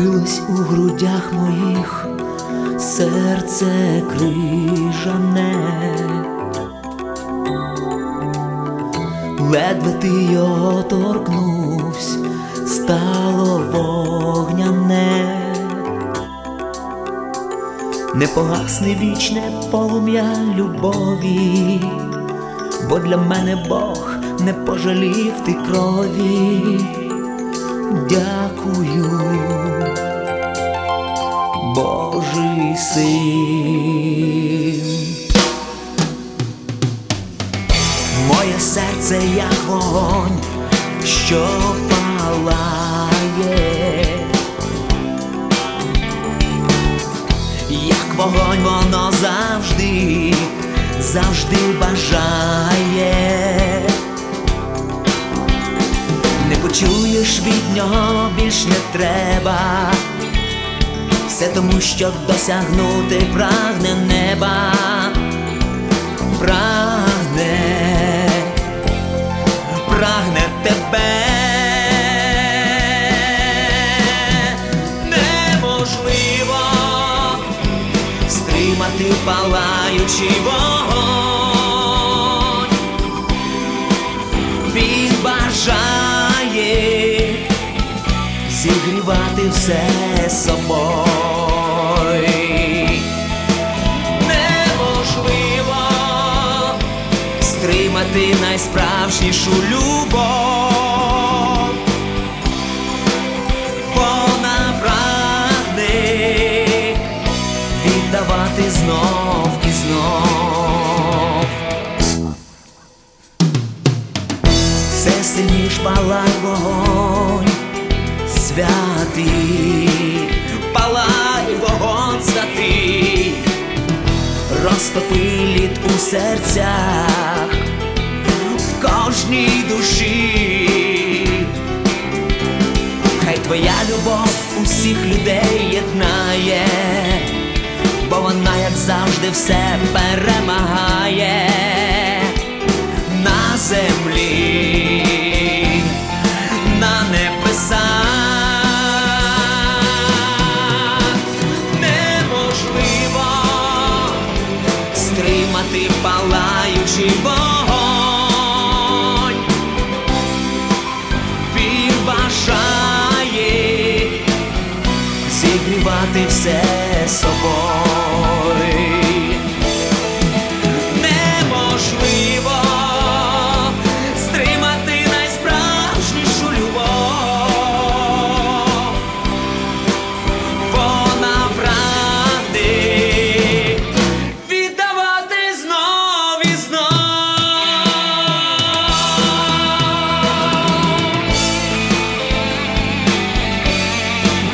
билось у грудях моїх серце крижане, ледве ти його торкнувсь, стало вогняне, не погасне вічне полум'я любові, бо для мене Бог не пожалів ти крові. Дякую, син. Моє серце як вогонь, що палає, як вогонь воно завжди, завжди бажає. Не почуєш від нього більш не треба, все тому, щоб досягнути прагне неба, прагне, прагне тебе. Неможливо стримати палаючий вогонь. Зігрівати все собою. Неможливо стримати найсправжнішу любов. Вона прагне віддавати знов і знов. все сильніш палай вогонь, святий, палай вогонь святий, розтопи лід у серцях, в кожній душі, хай твоя любов усіх людей єднає, бо вона, як завжди, все перемагає стримати палаючий вогонь. Він бажає зігрівати все собою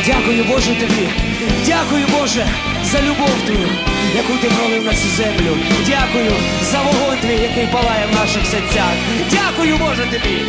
Дякую, Боже, тобі. Дякую, Боже, за любов твою, яку ти пролив на цю землю. Дякую за вогонь твій, який палає в наших серцях. Дякую, Боже, тобі.